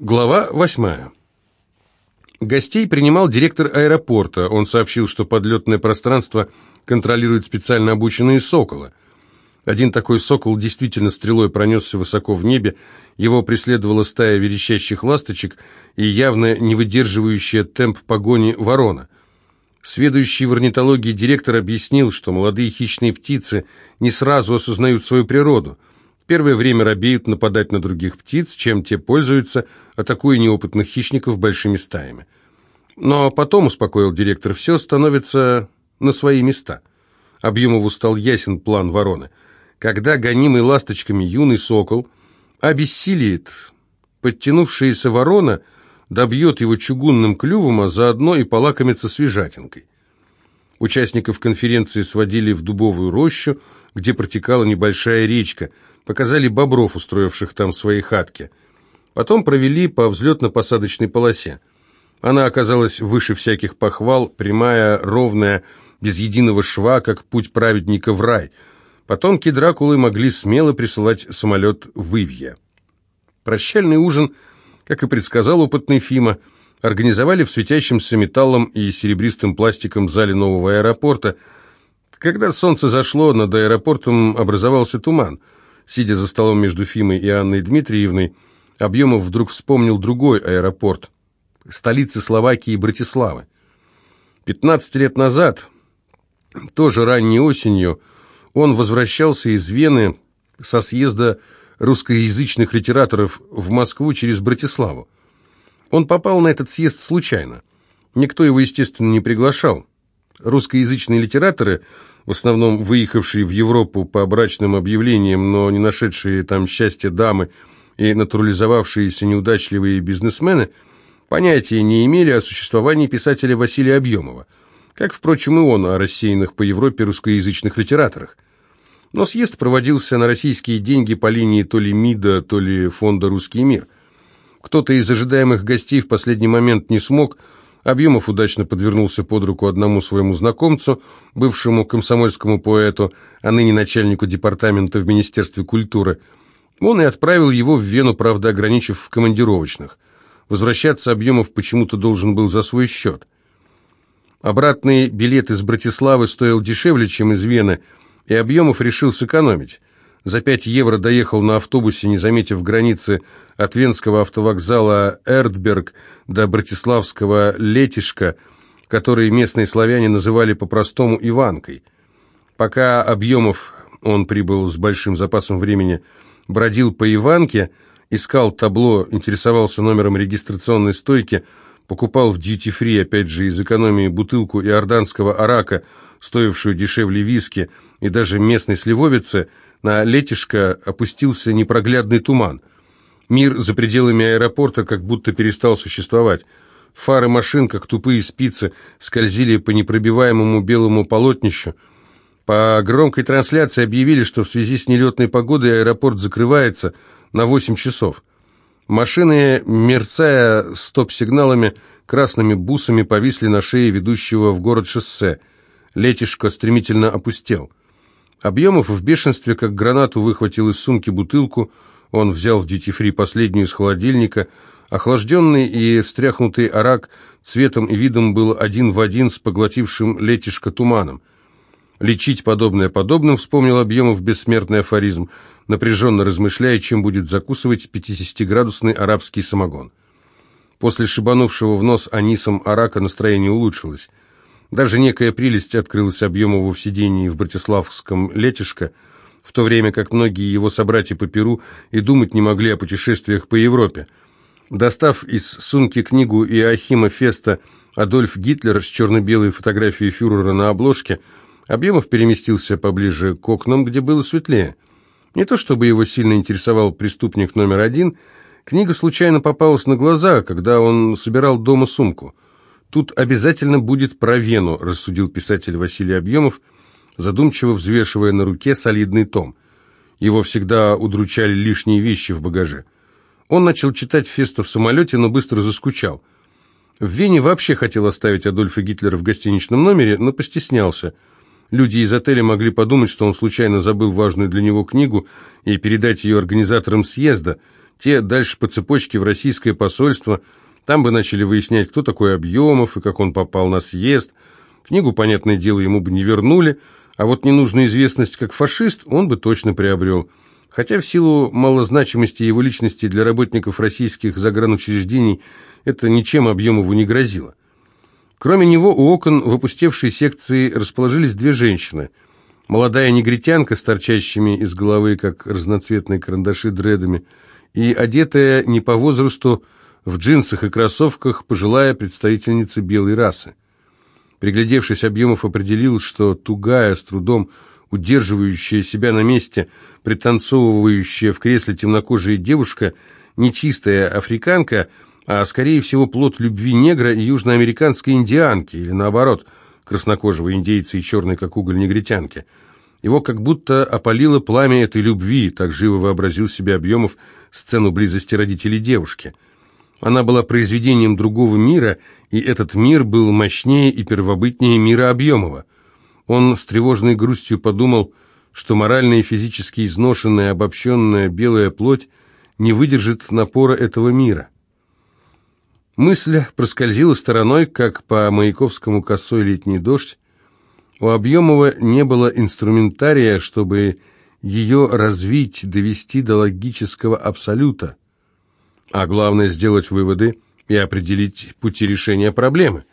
Глава восьмая. Гостей принимал директор аэропорта. Он сообщил, что подлетное пространство контролируют специально обученные соколы. Один такой сокол действительно стрелой пронесся высоко в небе, его преследовала стая верещащих ласточек и явно не выдерживающая темп погони ворона. Сведущий в орнитологии директор объяснил, что молодые хищные птицы не сразу осознают свою природу – первое время робеют нападать на других птиц, чем те пользуются, атакуя неопытных хищников большими стаями. Но потом, успокоил директор, все становится на свои места. Объемову стал ясен план вороны. Когда гонимый ласточками юный сокол обессилит подтянувшаяся ворона, добьет его чугунным клювом, а заодно и полакомится свежатинкой. Участников конференции сводили в дубовую рощу, где протекала небольшая речка – показали бобров, устроивших там свои хатки. Потом провели по взлетно-посадочной полосе. Она оказалась выше всяких похвал, прямая, ровная, без единого шва, как путь праведника в рай. Потомки Дракулы могли смело присылать самолет в Ивье. Прощальный ужин, как и предсказал опытный Фима, организовали в светящемся металлом и серебристым пластиком зале нового аэропорта. Когда солнце зашло, над аэропортом образовался туман – Сидя за столом между Фимой и Анной Дмитриевной, Объемов вдруг вспомнил другой аэропорт, столицы Словакии Братиславы. 15 лет назад, тоже ранней осенью, он возвращался из Вены со съезда русскоязычных литераторов в Москву через Братиславу. Он попал на этот съезд случайно. Никто его, естественно, не приглашал. Русскоязычные литераторы – в основном выехавшие в Европу по брачным объявлениям, но не нашедшие там счастья дамы и натурализовавшиеся неудачливые бизнесмены, понятия не имели о существовании писателя Василия Объемова, как, впрочем, и он о рассеянных по Европе русскоязычных литераторах. Но съезд проводился на российские деньги по линии то ли МИДа, то ли фонда «Русский мир». Кто-то из ожидаемых гостей в последний момент не смог – Объемов удачно подвернулся под руку одному своему знакомцу, бывшему комсомольскому поэту, а ныне начальнику департамента в Министерстве культуры. Он и отправил его в Вену, правда, ограничив в командировочных. Возвращаться Объемов почему-то должен был за свой счет. Обратный билет из Братиславы стоил дешевле, чем из Вены, и Объемов решил сэкономить. За 5 евро доехал на автобусе, не заметив границы от Венского автовокзала Эрдберг до Братиславского Летишка, который местные славяне называли по-простому Иванкой. Пока Объемов, он прибыл с большим запасом времени, бродил по Иванке, искал табло, интересовался номером регистрационной стойки, покупал в дьюти-фри, опять же, из экономии бутылку иорданского арака, стоившую дешевле виски, и даже местной сливовицы – на летишко опустился непроглядный туман. Мир за пределами аэропорта как будто перестал существовать. Фары машин, как тупые спицы, скользили по непробиваемому белому полотнищу. По громкой трансляции объявили, что в связи с нелетной погодой аэропорт закрывается на 8 часов. Машины, мерцая стоп-сигналами, красными бусами повисли на шее ведущего в город шоссе. Летишко стремительно опустел. Объемов в бешенстве, как гранату, выхватил из сумки бутылку, он взял в дьюти-фри последнюю из холодильника. Охлажденный и встряхнутый арак цветом и видом был один в один с поглотившим летишко туманом. Лечить подобное подобным, вспомнил Объемов бессмертный афоризм, напряженно размышляя, чем будет закусывать 50-градусный арабский самогон. После шибанувшего в нос анисом арака настроение улучшилось. Даже некая прелесть открылась Объемову в сидении в Братиславском летишко, в то время как многие его собратья по Перу и думать не могли о путешествиях по Европе. Достав из сумки книгу Иохима Феста «Адольф Гитлер» с черно-белой фотографией фюрера на обложке, Объемов переместился поближе к окнам, где было светлее. Не то чтобы его сильно интересовал преступник номер один, книга случайно попалась на глаза, когда он собирал дома сумку – Тут обязательно будет про Вену, рассудил писатель Василий Объемов, задумчиво взвешивая на руке солидный том. Его всегда удручали лишние вещи в багаже. Он начал читать Феста в самолете, но быстро заскучал. В Вене вообще хотел оставить Адольфа Гитлера в гостиничном номере, но постеснялся. Люди из отеля могли подумать, что он случайно забыл важную для него книгу и передать ее организаторам съезда. те дальше по цепочке в российское посольство, там бы начали выяснять, кто такой Объемов и как он попал на съезд. Книгу, понятное дело, ему бы не вернули, а вот ненужную известность как фашист он бы точно приобрел. Хотя в силу малозначимости его личности для работников российских загранучреждений это ничем Объемову не грозило. Кроме него у окон в опустевшей секции расположились две женщины. Молодая негритянка с торчащими из головы, как разноцветные карандаши, дредами, и одетая не по возрасту, в джинсах и кроссовках, пожилая представительница белой расы. Приглядевшись, Объемов определил, что тугая, с трудом удерживающая себя на месте, пританцовывающая в кресле темнокожая девушка, нечистая африканка – а скорее всего плод любви негра и южноамериканской индианки, или наоборот, краснокожего индейца и черной, как уголь, негритянки. Его как будто опалило пламя этой любви, так живо вообразил себе Объемов сцену близости родителей девушки. Она была произведением другого мира, и этот мир был мощнее и первобытнее мира Объемова. Он с тревожной грустью подумал, что морально и физически изношенная, обобщенная белая плоть не выдержит напора этого мира. Мысль проскользила стороной, как по Маяковскому косой летний дождь. У Объемова не было инструментария, чтобы ее развить, довести до логического абсолюта, а главное сделать выводы и определить пути решения проблемы.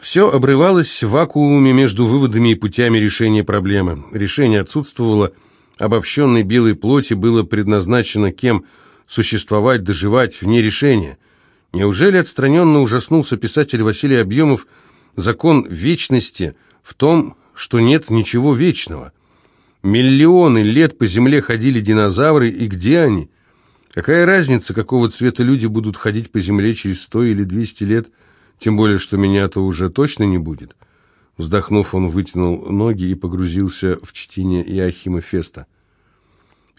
Все обрывалось в вакууме между выводами и путями решения проблемы. Решение отсутствовало, обобщенной белой плоти было предназначено кем существовать, доживать вне решения – Неужели отстраненно ужаснулся писатель Василий Объемов закон вечности в том, что нет ничего вечного? Миллионы лет по земле ходили динозавры, и где они? Какая разница, какого цвета люди будут ходить по земле через сто или двести лет, тем более, что меня-то уже точно не будет? Вздохнув, он вытянул ноги и погрузился в чтение Иохима Феста.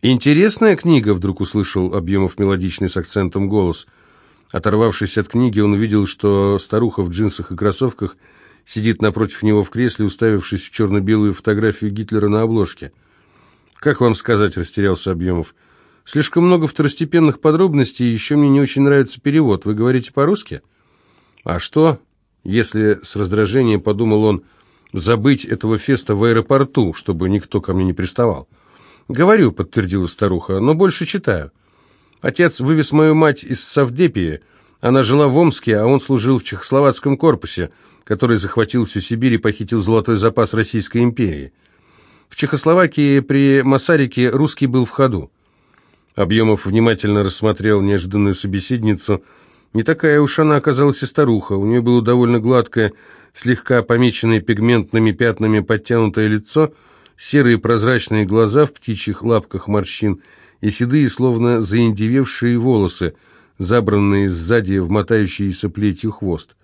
«Интересная книга», — вдруг услышал Объемов мелодичный с акцентом голос — Оторвавшись от книги, он увидел, что старуха в джинсах и кроссовках сидит напротив него в кресле, уставившись в черно-белую фотографию Гитлера на обложке. «Как вам сказать?» – растерялся Объемов. «Слишком много второстепенных подробностей, и еще мне не очень нравится перевод. Вы говорите по-русски?» «А что, если с раздражением, подумал он, забыть этого феста в аэропорту, чтобы никто ко мне не приставал?» «Говорю», — подтвердила старуха, — «но больше читаю». Отец вывез мою мать из Савдепии. Она жила в Омске, а он служил в Чехословацком корпусе, который захватил всю Сибирь и похитил золотой запас Российской империи. В Чехословакии при Масарике русский был в ходу. Объемов внимательно рассмотрел неожиданную собеседницу. Не такая уж она оказалась и старуха. У нее было довольно гладкое, слегка помеченное пигментными пятнами подтянутое лицо, серые прозрачные глаза в птичьих лапках морщин – и седые, словно заиндевевшие волосы, забранные сзади в мотающийся плетью хвост.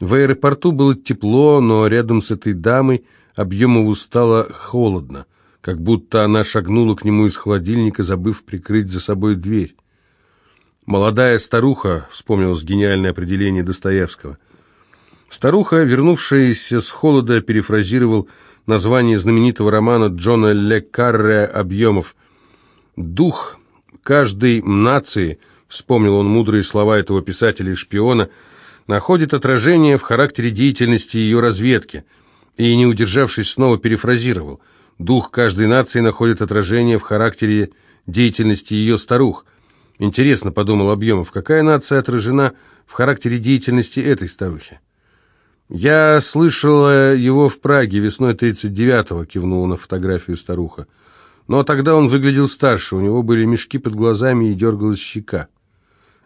В аэропорту было тепло, но рядом с этой дамой Объемову стало холодно, как будто она шагнула к нему из холодильника, забыв прикрыть за собой дверь. «Молодая старуха», — вспомнилось гениальное определение Достоевского. Старуха, вернувшаяся с холода, перефразировал название знаменитого романа Джона Ле Карре «Объемов», Дух каждой нации, вспомнил он мудрые слова этого писателя и шпиона, находит отражение в характере деятельности ее разведки, и, не удержавшись, снова перефразировал. Дух каждой нации находит отражение в характере деятельности ее старух. Интересно, подумал Объемов, какая нация отражена в характере деятельности этой старухи? «Я слышала его в Праге весной 39-го», кивнула на фотографию старуха. Но тогда он выглядел старше, у него были мешки под глазами и дергалась щека.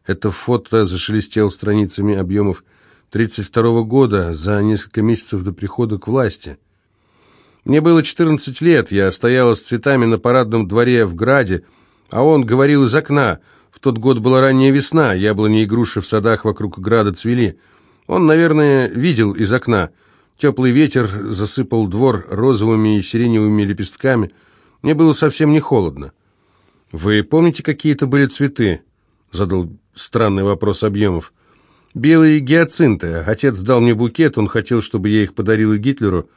Это фото зашелестело страницами объемов 32 года, за несколько месяцев до прихода к власти. Мне было 14 лет, я стояла с цветами на парадном дворе в Граде, а он говорил из окна. В тот год была ранняя весна, яблони и груши в садах вокруг Града цвели. Он, наверное, видел из окна. Теплый ветер засыпал двор розовыми и сиреневыми лепестками – мне было совсем не холодно. «Вы помните, какие это были цветы?» — задал странный вопрос Объемов. «Белые гиацинты. Отец дал мне букет, он хотел, чтобы я их подарила Гитлеру».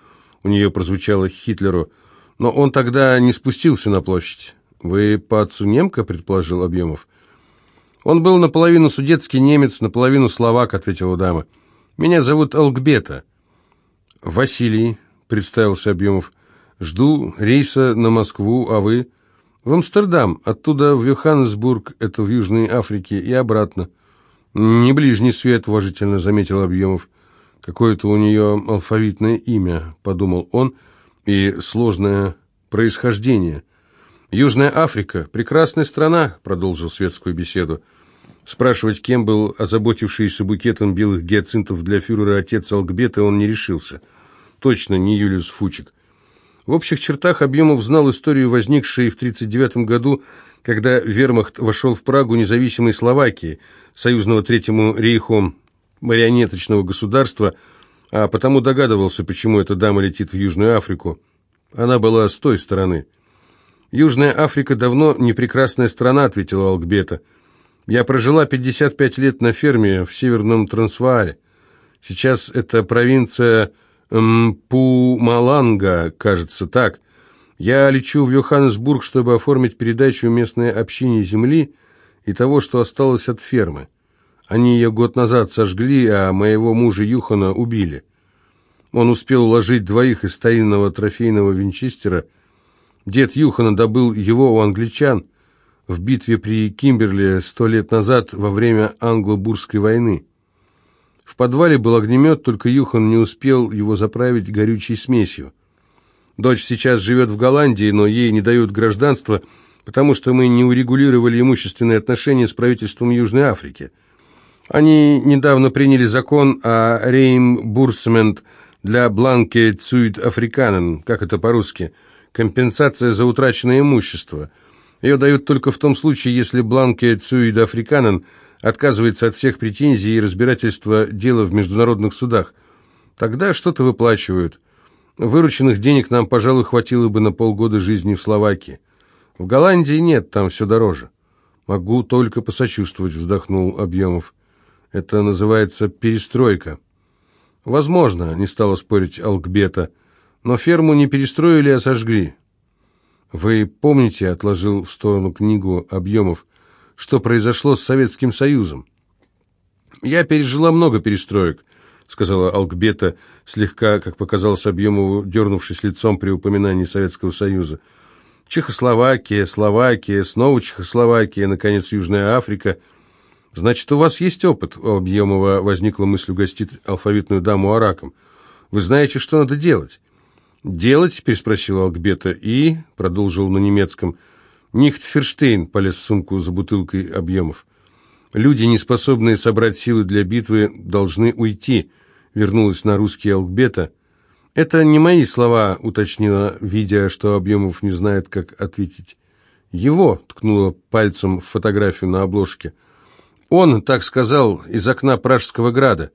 У нее прозвучало «Хитлеру». Но он тогда не спустился на площадь. «Вы по отцу немка?» — предположил Объемов. «Он был наполовину судетский немец, наполовину словак», — ответила дама. «Меня зовут Алгбета». «Василий», — представился Объемов. «Жду рейса на Москву, а вы?» «В Амстердам, оттуда в Йоханнесбург, это в Южной Африке, и обратно». «Не ближний свет», — уважительно заметил Объемов. «Какое-то у нее алфавитное имя», — подумал он, — «и сложное происхождение». «Южная Африка — прекрасная страна», — продолжил светскую беседу. Спрашивать, кем был озаботившийся букетом белых гиацинтов для фюрера отец Алгбета, он не решился. Точно не Юлиус Фучик. В общих чертах Объемов знал историю, возникшей в 1939 году, когда вермахт вошел в Прагу независимой Словакии, союзного Третьему рейху марионеточного государства, а потому догадывался, почему эта дама летит в Южную Африку. Она была с той стороны. «Южная Африка давно не прекрасная страна», — ответила Алгбета. Я прожила 55 лет на ферме в Северном Трансваале. Сейчас это провинция Мпумаланга, кажется так. Я лечу в Йоханнесбург, чтобы оформить передачу местной общине земли и того, что осталось от фермы. Они ее год назад сожгли, а моего мужа Юхана убили. Он успел уложить двоих из старинного трофейного винчестера. Дед Юхана добыл его у англичан – в битве при Кимберли сто лет назад во время англо-бурской войны. В подвале был огнемет, только Юхан не успел его заправить горючей смесью. Дочь сейчас живет в Голландии, но ей не дают гражданства, потому что мы не урегулировали имущественные отношения с правительством Южной Африки. Они недавно приняли закон о реймбурсмент для бланке цуид африканен, как это по-русски, компенсация за утраченное имущество – ее дают только в том случае, если Бланке Цуида Африканен отказывается от всех претензий и разбирательства дела в международных судах. Тогда что-то выплачивают. Вырученных денег нам, пожалуй, хватило бы на полгода жизни в Словакии. В Голландии нет, там все дороже. Могу только посочувствовать, вздохнул Объемов. Это называется перестройка. Возможно, не стала спорить Алкбета, но ферму не перестроили, а сожгли. «Вы помните, — отложил в сторону книгу объемов, — что произошло с Советским Союзом?» «Я пережила много перестроек», — сказала Алкбета, слегка, как показалось Объемову, дернувшись лицом при упоминании Советского Союза. «Чехословакия, Словакия, снова Чехословакия, наконец, Южная Африка». «Значит, у вас есть опыт?» — у возникла мысль угостить алфавитную даму араком. «Вы знаете, что надо делать?» «Делать?» – переспросил Алкбета. «И?» – продолжил на немецком. «Нихтферштейн» – полез в сумку за бутылкой объемов. «Люди, не способные собрать силы для битвы, должны уйти», – вернулась на русский Алкбета. «Это не мои слова», – уточнила, видя, что Объемов не знает, как ответить. «Его», – ткнула пальцем в фотографию на обложке. «Он, так сказал, из окна Пражского града».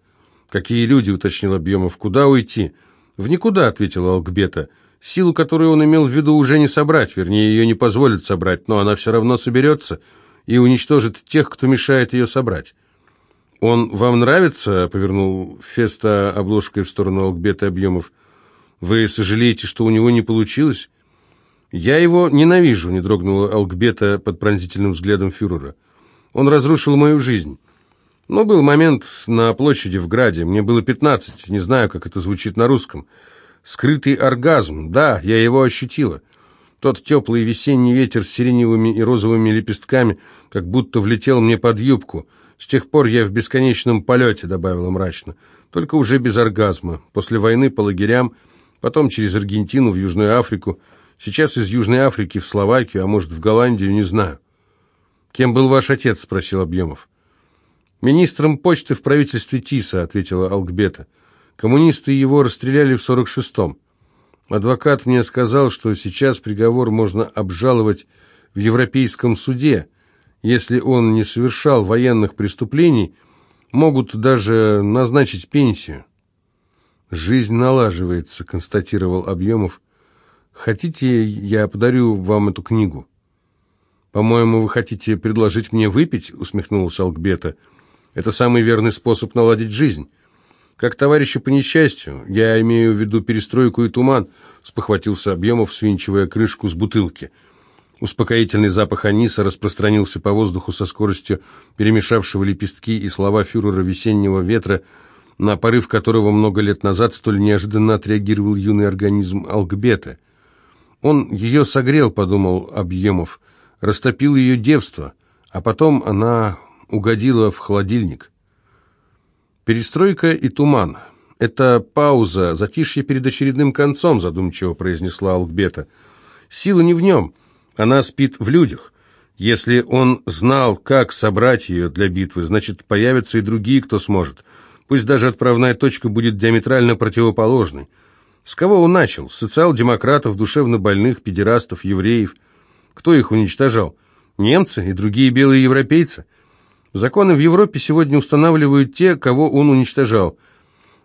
«Какие люди?» – уточнил Объемов. «Куда уйти?» «В никуда», — ответила Алкбета. «Силу, которую он имел в виду, уже не собрать, вернее, ее не позволят собрать, но она все равно соберется и уничтожит тех, кто мешает ее собрать». «Он вам нравится?» — повернул Феста обложкой в сторону Алкбета объемов. «Вы сожалеете, что у него не получилось?» «Я его ненавижу», — не дрогнула Алкбета под пронзительным взглядом фюрера. «Он разрушил мою жизнь». Но был момент на площади в Граде, мне было пятнадцать, не знаю, как это звучит на русском. Скрытый оргазм, да, я его ощутила. Тот теплый весенний ветер с сиреневыми и розовыми лепестками как будто влетел мне под юбку. С тех пор я в бесконечном полете, добавила мрачно, только уже без оргазма. После войны по лагерям, потом через Аргентину в Южную Африку, сейчас из Южной Африки в Словакию, а может в Голландию, не знаю. «Кем был ваш отец?» – спросил Объемов. «Министром почты в правительстве Тиса», — ответила Алкбета. «Коммунисты его расстреляли в 46-м. Адвокат мне сказал, что сейчас приговор можно обжаловать в Европейском суде. Если он не совершал военных преступлений, могут даже назначить пенсию». «Жизнь налаживается», — констатировал Объемов. «Хотите, я подарю вам эту книгу?» «По-моему, вы хотите предложить мне выпить?» — усмехнулся Алкбета. Это самый верный способ наладить жизнь. Как товарищу по несчастью, я имею в виду перестройку и туман, спохватился Объемов, свинчивая крышку с бутылки. Успокоительный запах аниса распространился по воздуху со скоростью перемешавшего лепестки и слова фюрера весеннего ветра, на порыв которого много лет назад столь неожиданно отреагировал юный организм Алгбета. Он ее согрел, подумал Объемов, растопил ее девство, а потом она угодила в холодильник. Перестройка и туман. Это пауза, затишье перед очередным концом, задумчиво произнесла Алгбета. Сила не в нем, она спит в людях. Если он знал, как собрать ее для битвы, значит, появятся и другие, кто сможет. Пусть даже отправная точка будет диаметрально противоположной. С кого он начал? Социал-демократов, душевнобольных, педерастов, евреев. Кто их уничтожал? Немцы и другие белые европейцы? Законы в Европе сегодня устанавливают те, кого он уничтожал.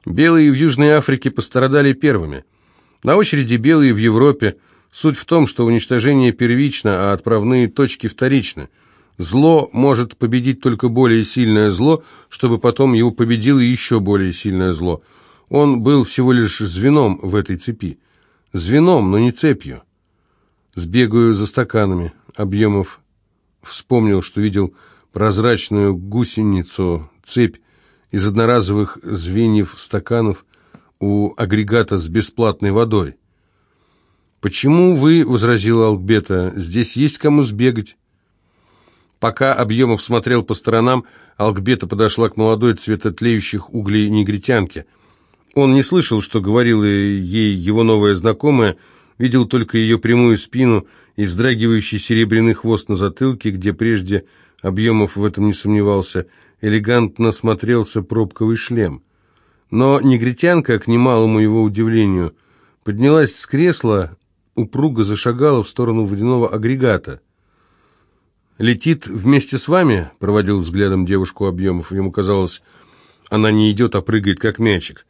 Белые в Южной Африке пострадали первыми. На очереди белые в Европе. Суть в том, что уничтожение первично, а отправные точки вторичны. Зло может победить только более сильное зло, чтобы потом его победило еще более сильное зло. Он был всего лишь звеном в этой цепи. Звеном, но не цепью. Сбегаю за стаканами. Объемов вспомнил, что видел прозрачную гусеницу, цепь из одноразовых звеньев стаканов у агрегата с бесплатной водой. «Почему вы, — возразила Алгбета, — здесь есть кому сбегать?» Пока Объемов смотрел по сторонам, Алгбета подошла к молодой цветотлеющих углей негритянке. Он не слышал, что говорила ей его новая знакомая, видел только ее прямую спину и вздрагивающий серебряный хвост на затылке, где прежде Объемов в этом не сомневался, элегантно смотрелся пробковый шлем. Но негритянка, к немалому его удивлению, поднялась с кресла, упруго зашагала в сторону водяного агрегата. «Летит вместе с вами?» — проводил взглядом девушку Объемов. Ему казалось, она не идет, а прыгает, как мячик.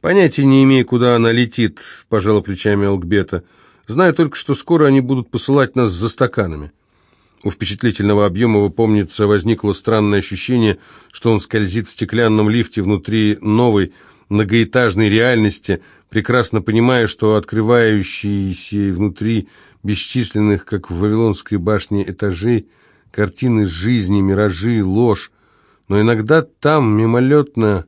«Понятия не имея, куда она летит», — пожала плечами Алкбета. «Знаю только, что скоро они будут посылать нас за стаканами». У впечатлительного Объемова, помнится, возникло странное ощущение, что он скользит в стеклянном лифте внутри новой многоэтажной реальности, прекрасно понимая, что открывающиеся внутри бесчисленных, как в Вавилонской башне, этажей, картины жизни, миражи, ложь, но иногда там мимолетно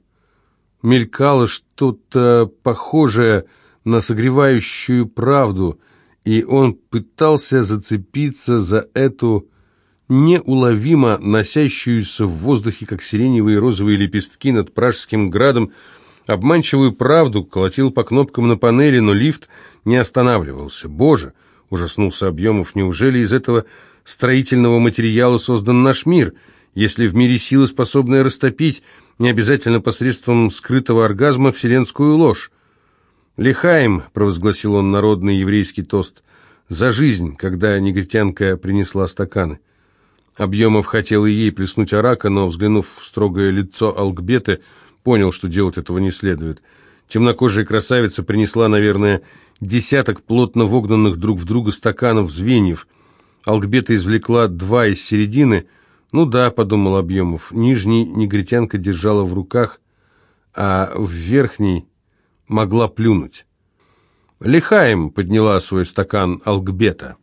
мелькало что-то похожее на согревающую правду, и он пытался зацепиться за эту неуловимо носящуюся в воздухе, как сиреневые розовые лепестки над Пражским градом, обманчивую правду, колотил по кнопкам на панели, но лифт не останавливался. «Боже!» — ужаснулся Объемов. «Неужели из этого строительного материала создан наш мир? Если в мире сила, способная растопить, не обязательно посредством скрытого оргазма, вселенскую ложь?» «Лихаем!» — провозгласил он народный еврейский тост. «За жизнь!» — когда негритянка принесла стаканы. Объемов хотел и ей плеснуть арака, но, взглянув в строгое лицо Алкбеты, понял, что делать этого не следует. Темнокожая красавица принесла, наверное, десяток плотно вогнанных друг в друга стаканов звеньев. Алкбета извлекла два из середины. «Ну да», — подумал Объемов, — нижний негритянка держала в руках, а в верхней могла плюнуть. Лихаем подняла свой стакан Алгбета.